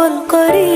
والقريب